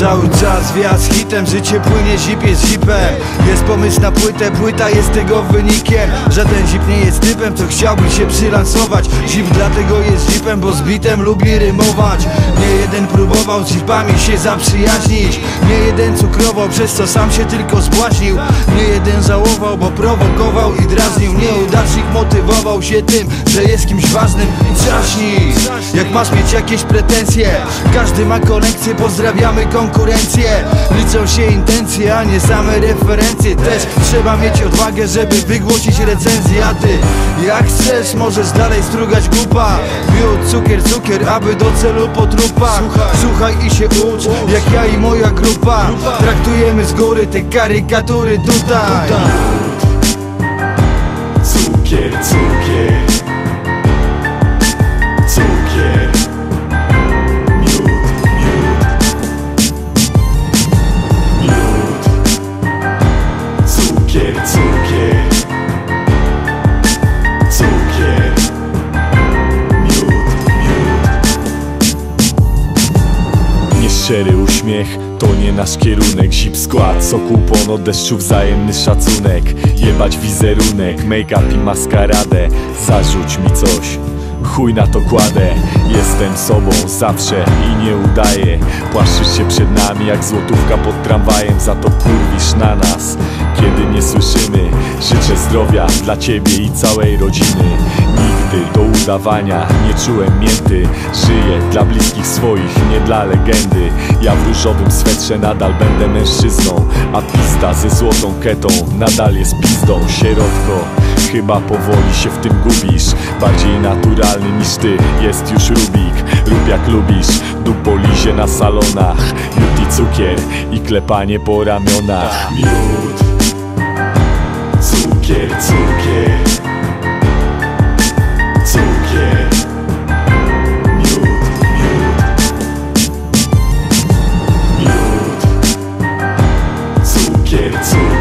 Cały czas wjazd hitem, życie płynie, zip jest zipem. Jest pomysł na płytę, płyta jest tego wynikiem. Żaden zip nie jest typem, co chciałby się przylansować. Zip dlatego jest zipem, bo z bitem lubi rymować. Nie jeden próbował z zipami się zaprzyjaźnić. Nie jeden cukrował, przez co sam się tylko zbłaźnił Nie jeden żałował, bo prowokował i drażnił. Nieudacznik motywował się tym, że jest kimś ważnym i trzaśni. Jak masz mieć jakieś pretensje? Każdy ma konekcję, pozdrawiamy konkurencję Liczą się intencje, a nie same referencje. Też trzeba mieć odwagę, żeby wygłosić recenzję. A ty, jak chcesz, możesz dalej strugać głupa Miód, cukier, cukier, aby do celu po trupach Słuchaj i się ucz, jak ja i moja grupa. Traktujemy z góry te karykatury tutaj Nieszczery uśmiech to nie nasz kierunek. Zip skład, soku ponad deszczu wzajemny szacunek. Jebać wizerunek, make-up i maskaradę. Zarzuć mi coś Chuj na to kładę. Jestem sobą zawsze i nie udaję. Płaszczysz się przed nami jak złotówka pod tramwajem. Za to kurwisz na nas Kiedy nie słyszymy. Życzę zdrowia dla ciebie i całej rodziny Do udawania nie czułem mięty Żyję dla bliskich swoich, nie dla legendy. Ja w różowym swetrze nadal będę mężczyzną A pista ze złotą ketą nadal jest pizdą. Sierotko, chyba powoli się w tym gubisz. Bardziej naturalny niż ty jest już Rubik. Rób jak lubisz, dupolizie na salonach. Miód i cukier i klepanie po ramionach. Miód, cukier, cukier get to